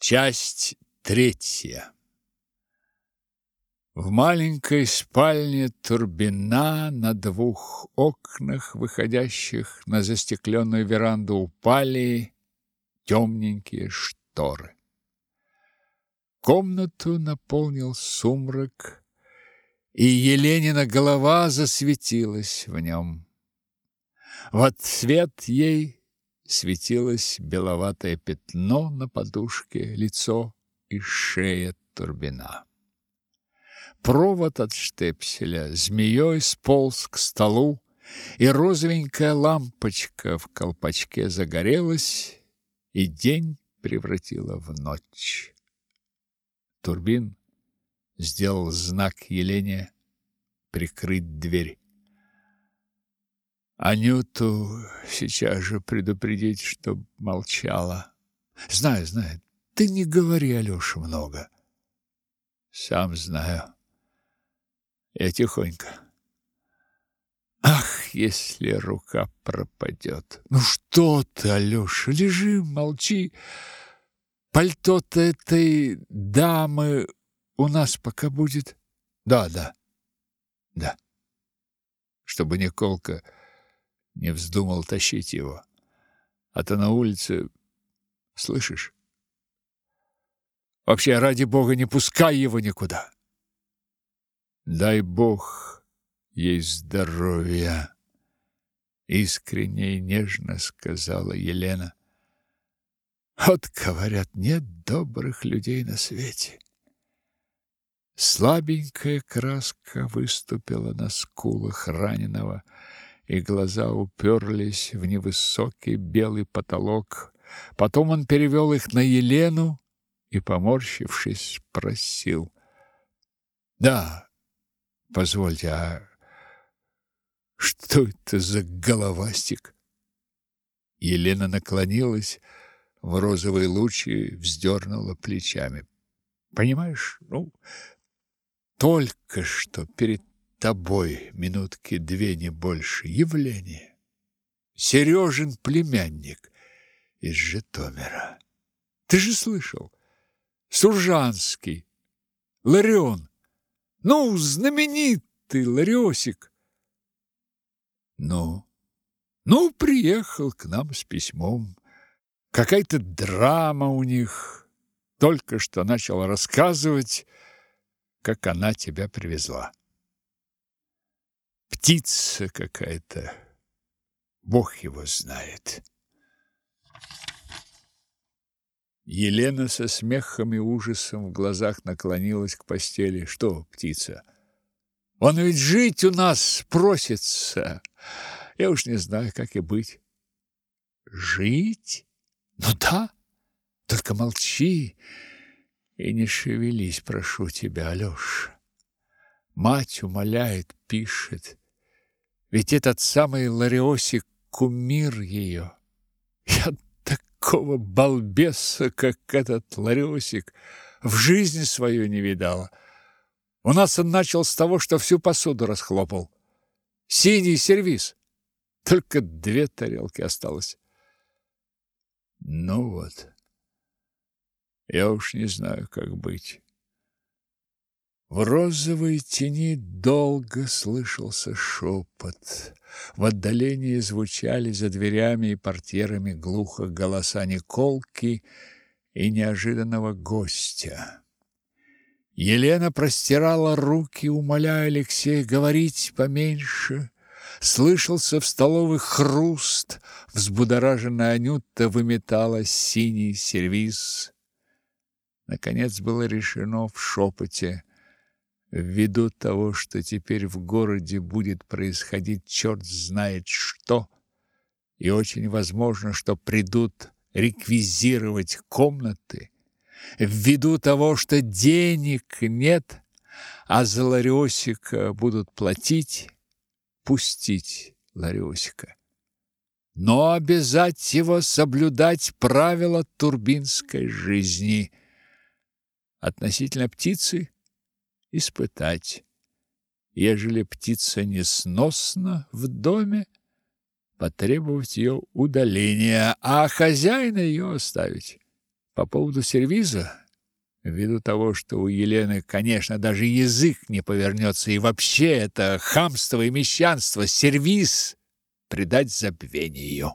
Часть третья. В маленькой спальне Турбина на двух окнах, выходящих на застекленную веранду, упали темненькие шторы. Комнату наполнил сумрак, и Еленина голова засветилась в нем. В отсвет ей светилось беловатое пятно на подушке, лицо и шея Турбина. Провод от штепселя змеей сполз к столу, и розовенькая лампочка в колпачке загорелась, и день превратила в ночь. Турбин сделал знак Елене прикрыть дверь. Анюту сейчас же предупредить, чтоб молчала. Знаю, знаю. Ты не говори, Алёша, много. Сам знаю. Я тихонько. Ах, если рука пропадет. Ну что ты, Алёша, лежи, молчи. Пальто-то этой дамы у нас пока будет. Да, да. Да. Чтобы Николка не вздумал тащить его. А то на улице, слышишь? Вообще, ради бога, не пускай его никуда. Дай бог ей здоровья, искренне и нежно сказала Елена. Вот, говорят, нет добрых людей на свете. Слабенькая краска выступила на скулах раненого, и глаза уперлись в невысокий белый потолок. Потом он перевел их на Елену и, поморщившись, спросил. «Да, позвольте, а что это за головастик?» Елена наклонилась в розовые лучи, вздернула плечами. «Понимаешь, ну, только что перед тобой минутки две не больше явление. Сережин племянник из Житомира. Ты же слышал? Суржанский, Ларион. Ну, знаменитый Лариосик. Ну, ну, приехал к нам с письмом. Какая-то драма у них. Только что начал рассказывать, как она тебя привезла птица какая-то. Бог его знает. Елена со смехом и ужасом в глазах наклонилась к постели. Что, птица? Он ведь жить у нас просится. Я уж не знаю, как и быть. Жить? Ну да. Только молчи и не шевелись, прошу тебя, Алёша. Мать умоляет, пишет. Ведь этот самый Лариосик кумир ее. Я такого балбеса, как этот Лариосик, в жизни свою не видала. У нас он начал с того, что всю посуду расхлопал. Синий сервиз. Только две тарелки осталось. Ну вот. Я уж не знаю, как быть. В розовой тени долго слышался шепот. В отдалении звучали за дверями и портьерами глухо голоса Николки и неожиданного гостя. Елена простирала руки, умоляя Алексея говорить поменьше. Слышался в столовой хруст, взбудораженная Анюта выметала синий сервиз. Наконец было решено в шепоте ввиду того, что теперь в городе будет происходить черт знает что, и очень возможно, что придут реквизировать комнаты, ввиду того, что денег нет, а за Лариосика будут платить, пустить Лариосика. Но обязать его соблюдать правила турбинской жизни. Относительно птицы – испытать. Ежели птица несносна в доме, потребовать ее удаления, а хозяина ее оставить. По поводу сервиза, ввиду того, что у Елены, конечно, даже язык не повернется, и вообще это хамство и мещанство, сервиз предать забвению.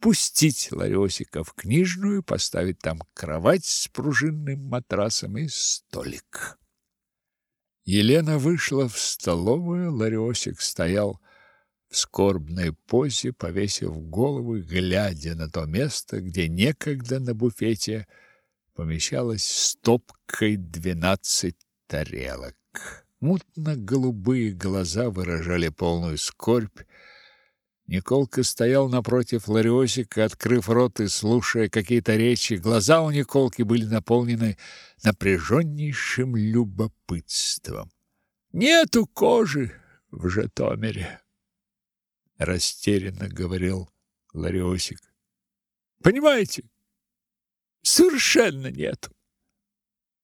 Пустить Ларёсика в книжную, поставить там кровать с пружинным матрасом и столик. Елена вышла в столовую, Ларёсик стоял в скорбной позе, повесив голову, глядя на то место, где некогда на буфете помещалось стопкой двенадцать тарелок. Мутно-голубые глаза выражали полную скорбь. Николка стоял напротив Лариосика, открыв рот и слушая какие-то речи. Глаза у Николки были наполнены напряженнейшим любопытством. «Нету кожи в Житомире», — растерянно говорил Лариосик. «Понимаете, совершенно нету.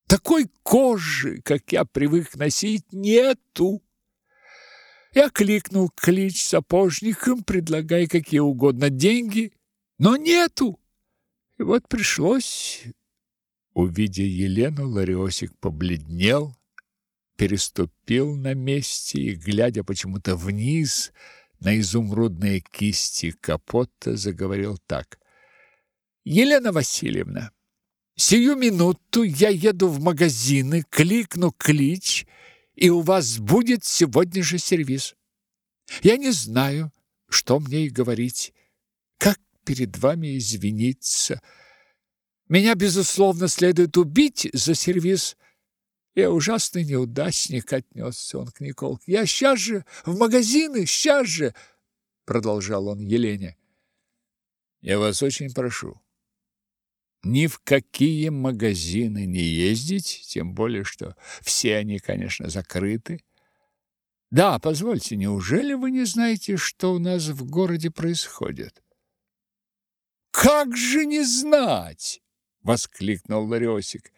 Такой кожи, как я привык носить, нету. Я кликнул клич сапожникам, предлагая какие угодно деньги, но нету. И вот пришлось... Увидя Елену, Лариосик побледнел, переступил на месте и, глядя почему-то вниз на изумрудные кисти капота, заговорил так. «Елена Васильевна, сию минуту я еду в магазины, кликну клич и у вас будет сегодня же сервиз. Я не знаю, что мне и говорить, как перед вами извиниться. Меня, безусловно, следует убить за сервиз. Я ужасный неудачник, отнесся он к Николке. Я сейчас же в магазины, сейчас же, продолжал он Елене. Я вас очень прошу, ни в какие магазины не ездить, тем более что все они, конечно, закрыты. Да, позвольте, неужели вы не знаете, что у нас в городе происходит? Как же не знать, воскликнул Ларёсик.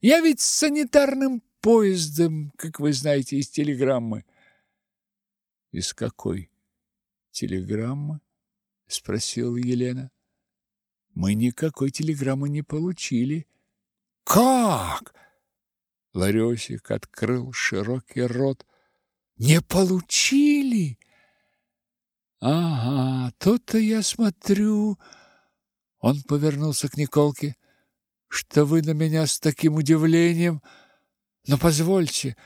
Я ведь с санитарным поездом, как вы знаете из телеграммы. Из какой телеграммы? спросила Елена. Мы никакой телеграммы не получили. Как? Ларёсик открыл широкий рот. Не получили? Ага, то-то я смотрю. Он повернулся к Николке. Что вы на меня с таким удивлением? Но позвольте,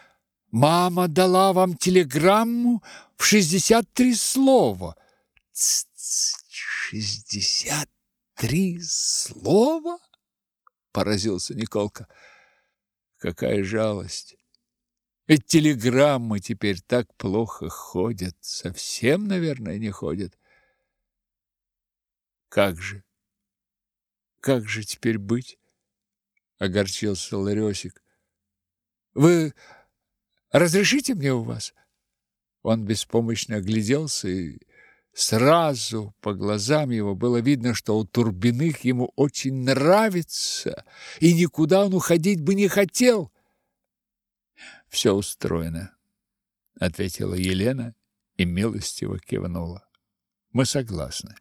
мама дала вам телеграмму в шестьдесят три слова. Шестьдесят Три слова? Поразился Николка. Какая жалость. Ведь телеграммы теперь так плохо ходят, совсем, наверное, не ходят. Как же? Как же теперь быть? огорчился Ларёсик. Вы разрешите мне у вас? Он беспомощно огляделся и Сразу по глазам его было видно, что у Турбиных ему очень нравится, и никуда он уходить бы не хотел. «Все устроено», — ответила Елена и милостиво кивнула. «Мы согласны.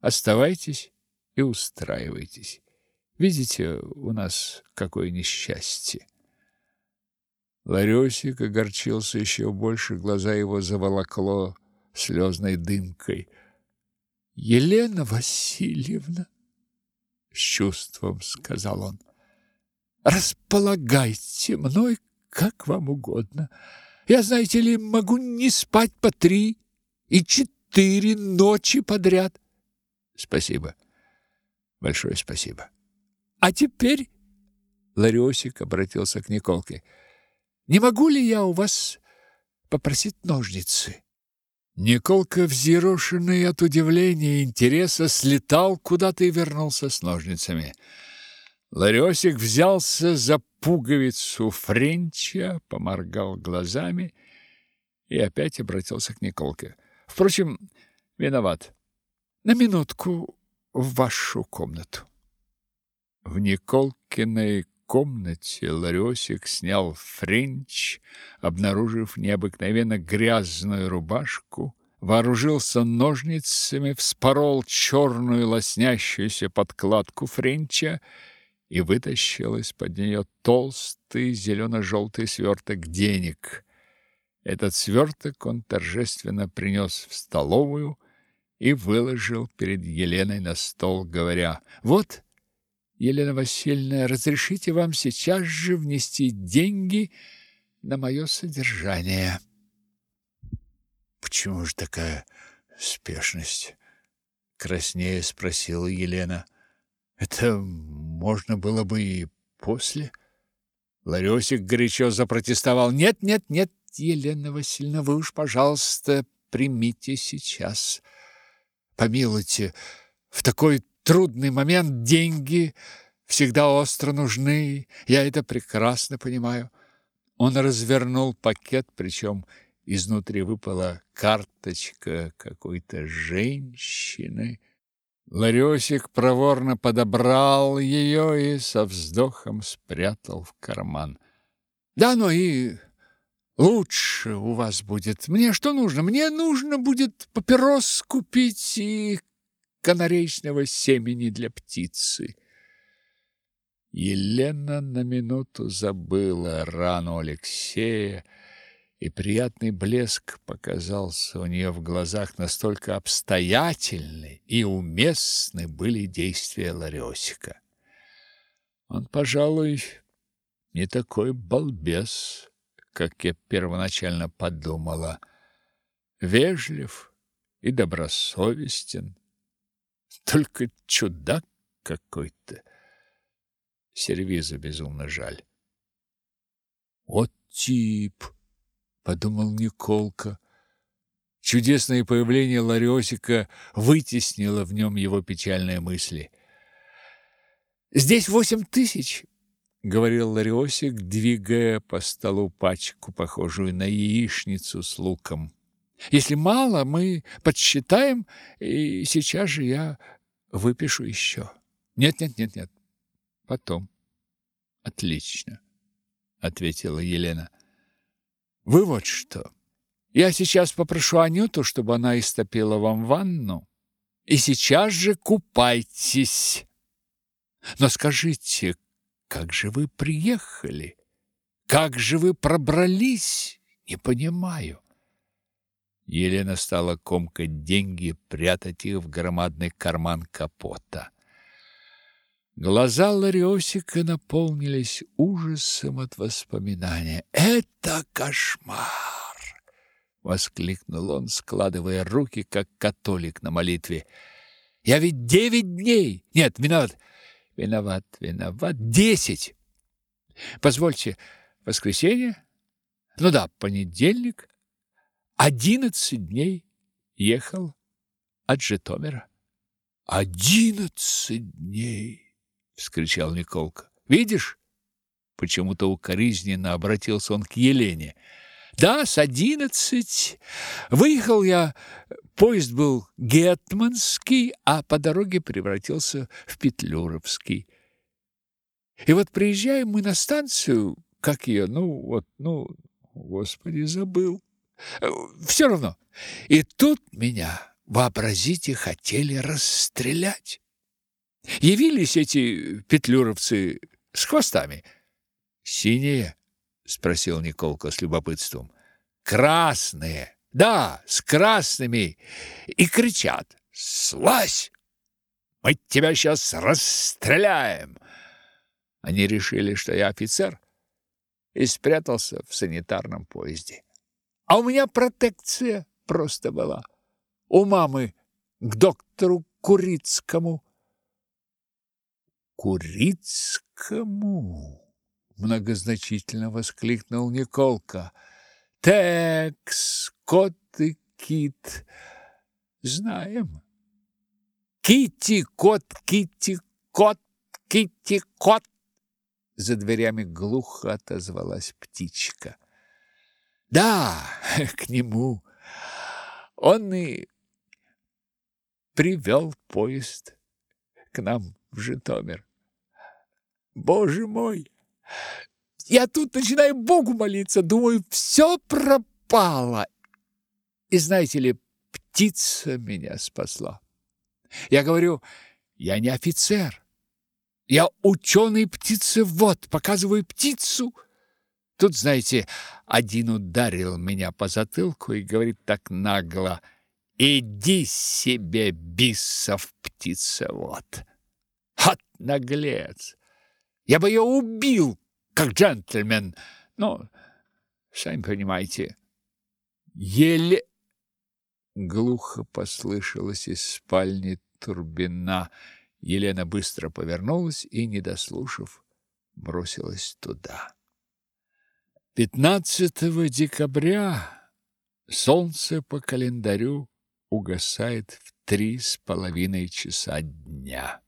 Оставайтесь и устраивайтесь. Видите, у нас какое несчастье». Ларёсик огорчился еще больше, глаза его заволокло слезной дымкой. Елена Васильевна, с чувством сказал он. Располагайте мной как вам угодно. Я, знаете ли, могу не спать по три и четыре ночи подряд. Спасибо. Большое спасибо. А теперь Лариосик обратился к Николке. Не могу ли я у вас попросить ножницы? Николка, взъерошенный от удивления и интереса, слетал куда-то и вернулся с ножницами. Ларёсик взялся за пуговицу Френча, поморгал глазами и опять обратился к Николке. Впрочем, виноват. На минутку в вашу комнату. В Николкиной комнате Лариосик снял френч, обнаружив необыкновенно грязную рубашку, вооружился ножницами, вспорол черную лоснящуюся подкладку френча и вытащил из-под нее толстый зелено-желтый сверток денег. Этот сверток он торжественно принес в столовую и выложил перед Еленой на стол, говоря, «Вот, Елена Васильевна, разрешите вам сейчас же внести деньги на мое содержание». «Почему же такая спешность?» — краснея спросила Елена. «Это можно было бы и после?» Ларёсик горячо запротестовал. «Нет, нет, нет, Елена Васильевна, вы уж, пожалуйста, примите сейчас. Помилуйте, в такой трудный момент деньги всегда остро нужны, я это прекрасно понимаю». Он развернул пакет, причем изнутри выпала карточка какой-то женщины. Ларёсик проворно подобрал ее и со вздохом спрятал в карман. «Да, ну и лучше у вас будет. Мне что нужно? Мне нужно будет папирос купить и канареечного семени для птицы». Елена на минуту забыла рану Алексея, и приятный блеск показался у нее в глазах, настолько обстоятельны и уместны были действия Ларёсика. Он, пожалуй, не такой балбес, как я первоначально подумала. Вежлив и добросовестен, только чудак какой-то. Сервиза безумно жаль. Вот тип! подумал Николка. Чудесное появление Лариосика вытеснило в нем его печальные мысли. «Здесь восемь тысяч!» — говорил Лариосик, двигая по столу пачку, похожую на яичницу с луком. «Если мало, мы подсчитаем, и сейчас же я выпишу еще». «Нет, нет, нет, нет. Потом». «Отлично», — ответила Елена. Вы вот что. Я сейчас попрошу Анюту, чтобы она истопила вам ванну, и сейчас же купайтесь. Но скажите, как же вы приехали? Как же вы пробрались? Не понимаю. Елена стала комкать деньги, прятать их в громадный карман капота. Глаза Лариосика наполнились ужасом от воспоминания. «Это кошмар!» — воскликнул он, складывая руки, как католик на молитве. «Я ведь девять дней! Нет, виноват! Виноват, виноват! Десять! Позвольте, воскресенье? Ну да, понедельник. Одиннадцать дней ехал от Житомира. Одиннадцать дней!» вскричал Николка. Видишь? Почему-то укоризненно обратился он к Елене. Да, с одиннадцать. Выехал я, поезд был гетманский, а по дороге превратился в петлюровский. И вот приезжаем мы на станцию, как ее, ну вот, ну, господи, забыл. Все равно. И тут меня, вообразите, хотели расстрелять. Явились эти петлюровцы с хвостами. Синие? спросил Николка с любопытством. Красные. Да, с красными. И кричат: "Слазь! Мы тебя сейчас расстреляем!" Они решили, что я офицер, и спрятался в санитарном поезде. А у меня протекция просто была. У мамы к доктору Курицкому Курицкому? Многозначительно воскликнул Николка. Текс, кот и кит. Знаем. Кити, кот, кити, кот, кити, кот. За дверями глухо отозвалась птичка. Да, к нему. Он и привел поезд к нам в Житомир. Боже мой! Я тут начинаю Богу молиться, думаю, все пропало. И знаете ли, птица меня спасла. Я говорю, я не офицер. Я ученый птицевод, показываю птицу. Тут, знаете, один ударил меня по затылку и говорит так нагло: "Иди себе, бисов птицевод". От наглец. Я бы ее убил, как джентльмен. Но сами понимаете, еле глухо послышалось из спальни Турбина. Елена быстро повернулась и, не дослушав, бросилась туда. 15 декабря солнце по календарю угасает в три с половиной часа дня.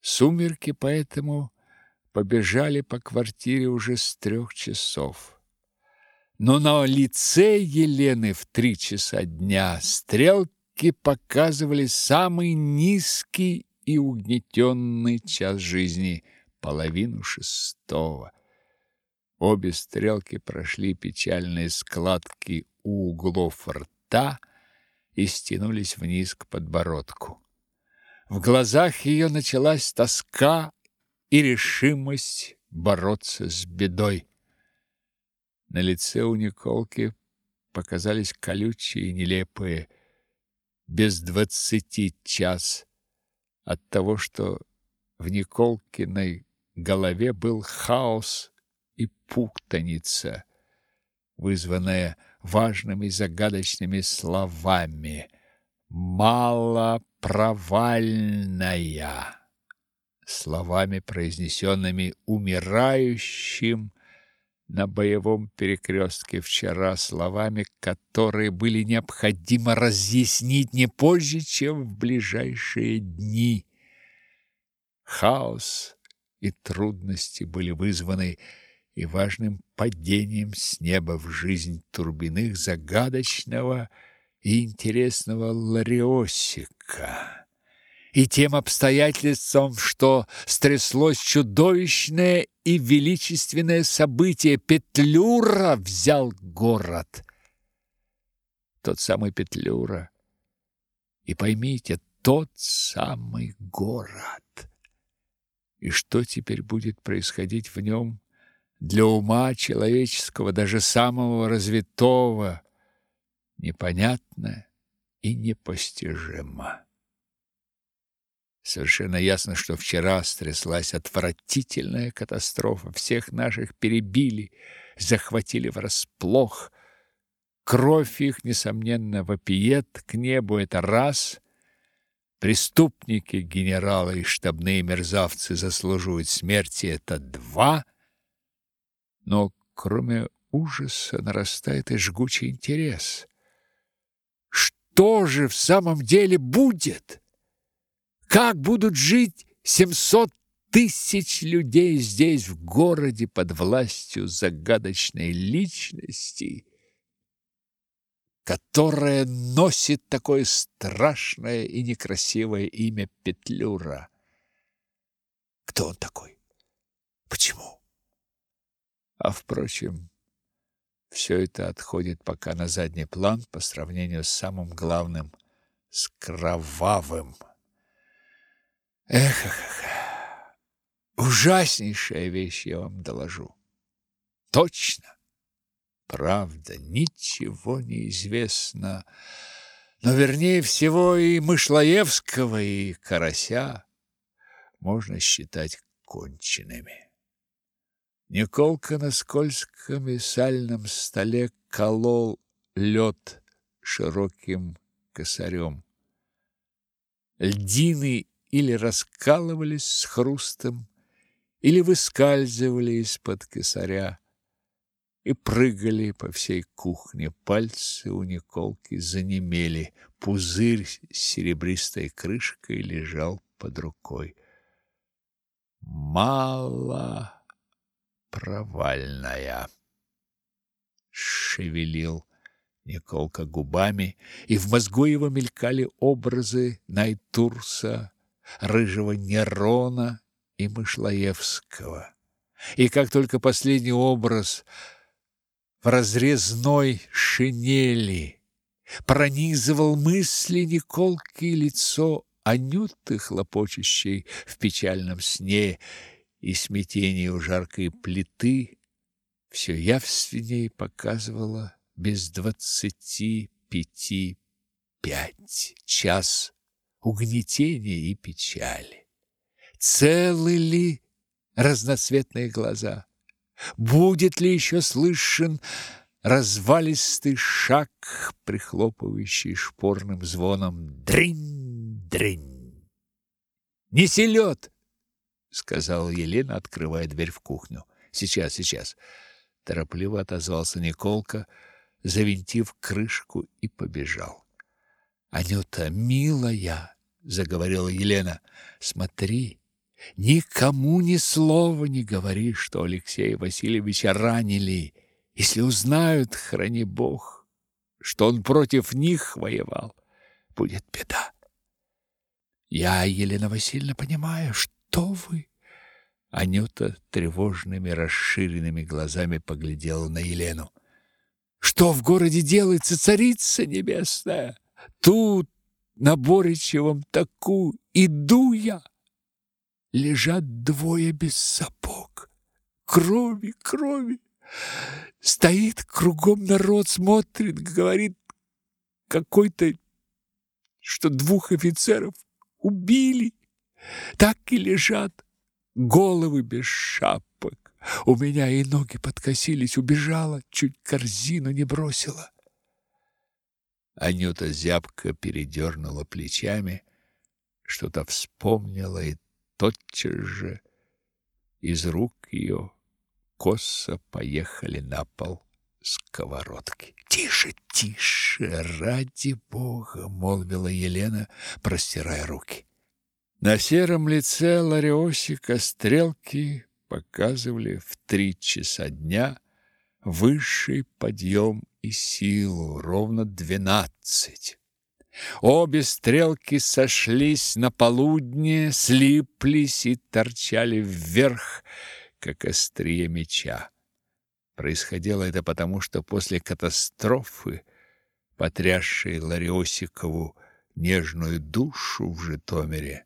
Сумерки поэтому побежали по квартире уже с трех часов. Но на лице Елены в три часа дня стрелки показывали самый низкий и угнетенный час жизни половину шестого. Обе стрелки прошли печальные складки у углов рта и стянулись вниз к подбородку. В глазах ее началась тоска и решимость бороться с бедой. На лице у Николки показались колючие и нелепые без двадцати час от того, что в Николкиной голове был хаос путаница, вызванная важными загадочными словами «малопровальная», словами, произнесенными умирающим на боевом перекрестке вчера словами, которые были необходимо разъяснить не позже, чем в ближайшие дни. Хаос и трудности были вызваны и важным падением с неба в жизнь Турбиных загадочного и интересного Лариосика и тем обстоятельством, что стряслось чудовищное и величественное событие. Петлюра взял город. Тот самый Петлюра. И поймите, тот самый город. И что теперь будет происходить в нем для ума человеческого, даже самого развитого, непонятно и непостижимо. Совершенно ясно, что вчера стряслась отвратительная катастрофа. Всех наших перебили, захватили врасплох. Кровь их, несомненно, вопиет к небу, это раз. Преступники, генералы и штабные мерзавцы заслуживают смерти, это два. Но кроме ужаса нарастает и жгучий интерес. Что же в самом деле будет? Как будут жить семьсот тысяч людей здесь, в городе, под властью загадочной личности, которая носит такое страшное и некрасивое имя Петлюра? Кто он такой? Почему? А, впрочем, все это отходит пока на задний план по сравнению с самым главным, с кровавым. Эх, эх, эх. Ужаснейшая вещь, я вам доложу. Точно. Правда, ничего не известно. Но вернее всего и Мышлоевского, и Карася можно считать конченными. Николка на скользком и сальном столе колол лед широким косарем. Льдины или раскалывались с хрустом, или выскальзывали из-под косаря и прыгали по всей кухне. Пальцы у Николки занемели, пузырь с серебристой крышкой лежал под рукой. Мало провальная, шевелил Николка губами, и в мозгу его мелькали образы Найтурса, рыжего Нерона и Мышлоевского. И как только последний образ в разрезной шинели пронизывал мысли Николки лицо Анюты, хлопочущей в печальном сне и смятении у жаркой плиты, все явственней показывала без двадцати пяти пять час угнетения и печали. Целы ли разноцветные глаза? Будет ли еще слышен развалистый шаг, прихлопывающий шпорным звоном дрынь-дрынь? «Неси лед!» — сказала Елена, открывая дверь в кухню. «Сейчас, сейчас!» — торопливо отозвался Николка, завинтив крышку и побежал. «Анюта, милая!» — заговорила Елена. «Смотри!» Никому ни слова не говори, что Алексея Васильевича ранили. Если узнают, храни Бог, что он против них воевал, будет беда. Я, Елена Васильевна, понимаю, что вы... Анюта тревожными расширенными глазами поглядела на Елену. Что в городе делается, царица небесная? Тут, на Боричевом таку, иду я лежат двое без сапог. Крови, крови. Стоит кругом народ, смотрит, говорит какой-то, что двух офицеров убили. Так и лежат, головы без шапок. У меня и ноги подкосились, убежала, чуть корзину не бросила. Анюта зябко передернула плечами, что-то вспомнила и тотчас же из рук ее косо поехали на пол сковородки. «Тише, тише, ради бога!» — молвила Елена, простирая руки. На сером лице Лариосика стрелки показывали в три часа дня высший подъем и силу, ровно двенадцать. Обе стрелки сошлись на полудне, слиплись и торчали вверх, как острие меча. Происходило это потому, что после катастрофы, потрясшей Лариосикову нежную душу в Житомире,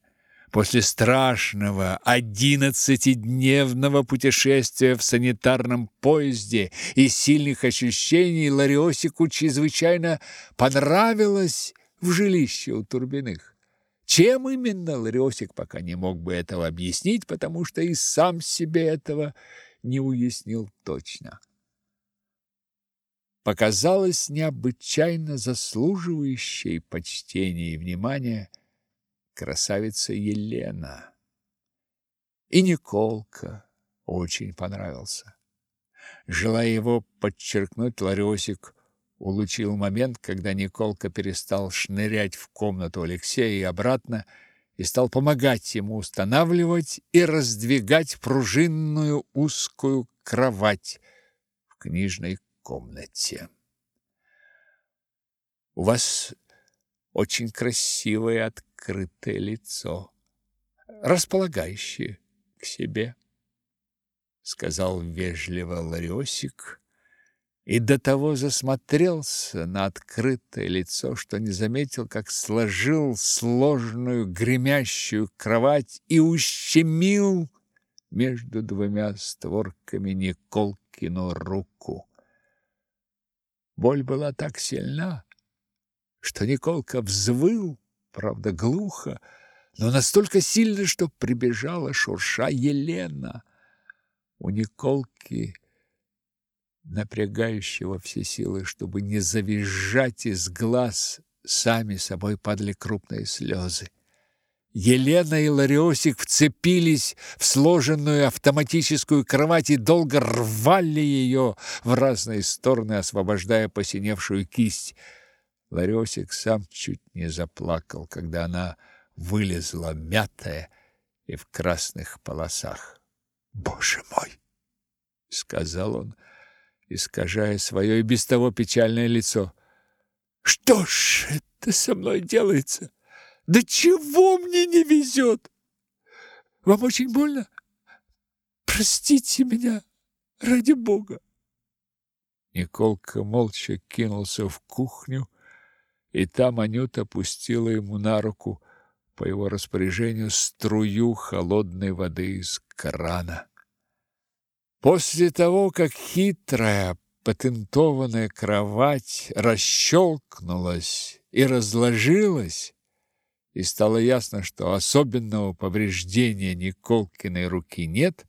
после страшного одиннадцатидневного путешествия в санитарном поезде и сильных ощущений Лариосику чрезвычайно понравилось в жилище у Турбиных. Чем именно Лариосик пока не мог бы этого объяснить, потому что и сам себе этого не уяснил точно. Показалось необычайно заслуживающей почтения и внимания красавица Елена. И Николка очень понравился. Желая его подчеркнуть, Лариосик улучил момент, когда Николка перестал шнырять в комнату Алексея и обратно, и стал помогать ему устанавливать и раздвигать пружинную узкую кровать в книжной комнате. У вас очень красивое открытое лицо, располагающее к себе, сказал вежливо Лариосик и до того засмотрелся на открытое лицо, что не заметил, как сложил сложную гремящую кровать и ущемил между двумя створками Николкину руку. Боль была так сильна, что Николка взвыл, правда, глухо, но настолько сильно, что прибежала шурша Елена. У Николки напрягающего все силы, чтобы не завизжать из глаз, сами собой падали крупные слезы. Елена и Лариосик вцепились в сложенную автоматическую кровать и долго рвали ее в разные стороны, освобождая посиневшую кисть. Лариосик сам чуть не заплакал, когда она вылезла мятая и в красных полосах. «Боже мой!» — сказал он, искажая свое и без того печальное лицо. Что ж это со мной делается? Да чего мне не везет? Вам очень больно? Простите меня, ради бога. Николка молча кинулся в кухню, и там Анюта пустила ему на руку по его распоряжению струю холодной воды из крана. После того, как хитрая патентованная кровать расщелкнулась и разложилась, и стало ясно, что особенного повреждения Николкиной руки нет,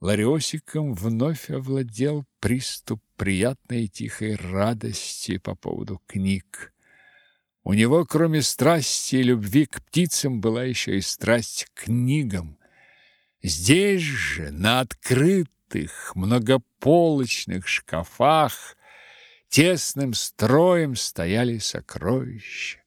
Лариосиком вновь овладел приступ приятной тихой радости по поводу книг. У него, кроме страсти и любви к птицам, была еще и страсть к книгам. Здесь же, на открытых, многополочных шкафах, тесным строем стояли сокровища.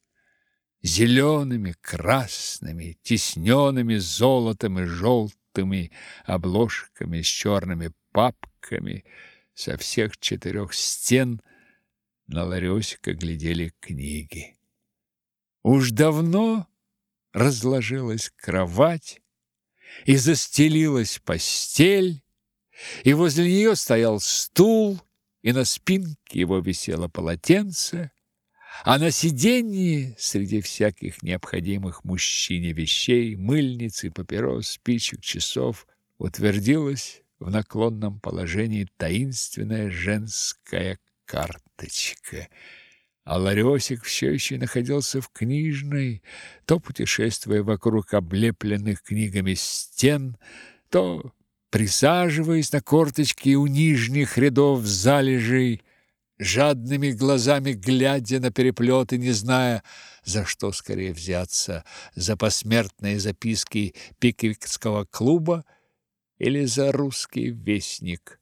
Зелеными, красными, тисненными золотом и желтыми обложками с черными папками со всех четырех стен на Ларёсика глядели книги. Уж давно разложилась кровать и застелилась постель, и возле нее стоял стул, и на спинке его висело полотенце, а на сиденье среди всяких необходимых мужчине вещей, мыльницы, папирос, спичек, часов утвердилась в наклонном положении таинственная женская карточка – а Ларёсик все еще находился в книжной, то путешествуя вокруг облепленных книгами стен, то присаживаясь на корточки у нижних рядов залежей, жадными глазами глядя на переплеты, не зная, за что скорее взяться, за посмертные записки Пиквикского клуба или за русский вестник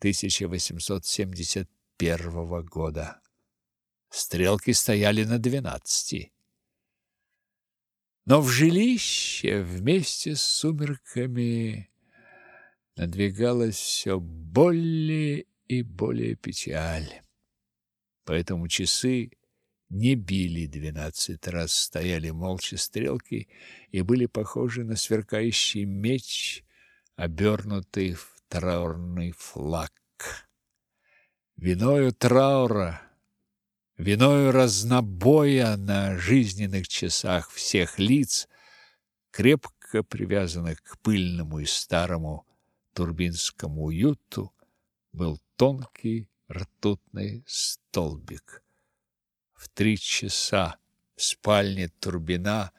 1871 года. Стрелки стояли на двенадцати. Но в жилище вместе с сумерками надвигалась все более и более печаль. Поэтому часы не били двенадцать раз, стояли молча стрелки и были похожи на сверкающий меч, обернутый в траурный флаг. Виною траура виною разнобоя на жизненных часах всех лиц, крепко привязанных к пыльному и старому турбинскому уюту, был тонкий ртутный столбик. В три часа в спальне Турбина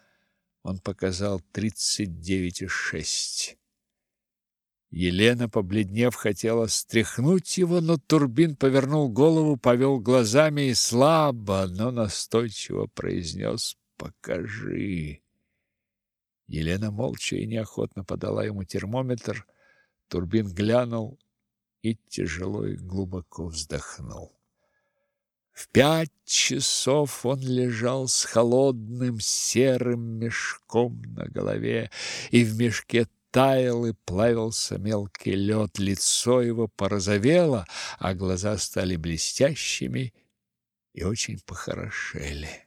он показал тридцать девять и шесть. Елена, побледнев, хотела стряхнуть его, но Турбин повернул голову, повел глазами и слабо, но настойчиво произнес «Покажи». Елена молча и неохотно подала ему термометр. Турбин глянул и тяжело и глубоко вздохнул. В пять часов он лежал с холодным серым мешком на голове, и в мешке таял и плавился мелкий лед, лицо его порозовело, а глаза стали блестящими и очень похорошели.